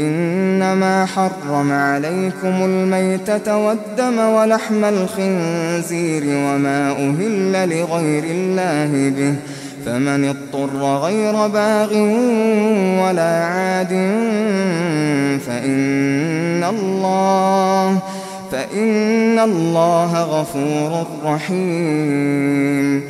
إنما حرم عليكم الميتة والدم ولحم الخنزير وما أهل لغير الله به فمن اضطر غير باغ ولا عاد فإن الله فإن الله غفور رحيم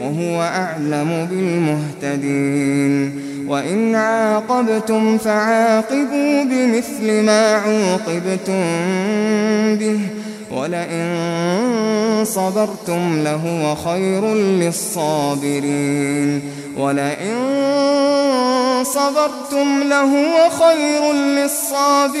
وهو أعلم بالمهتدين. وإن عاقبتم فعاقبوا بمثل ما عوقبتم به. ولئن صبرتم لهو خير للصابرين. ولئن صبرتم لهو خير للصابرين.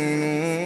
محسنون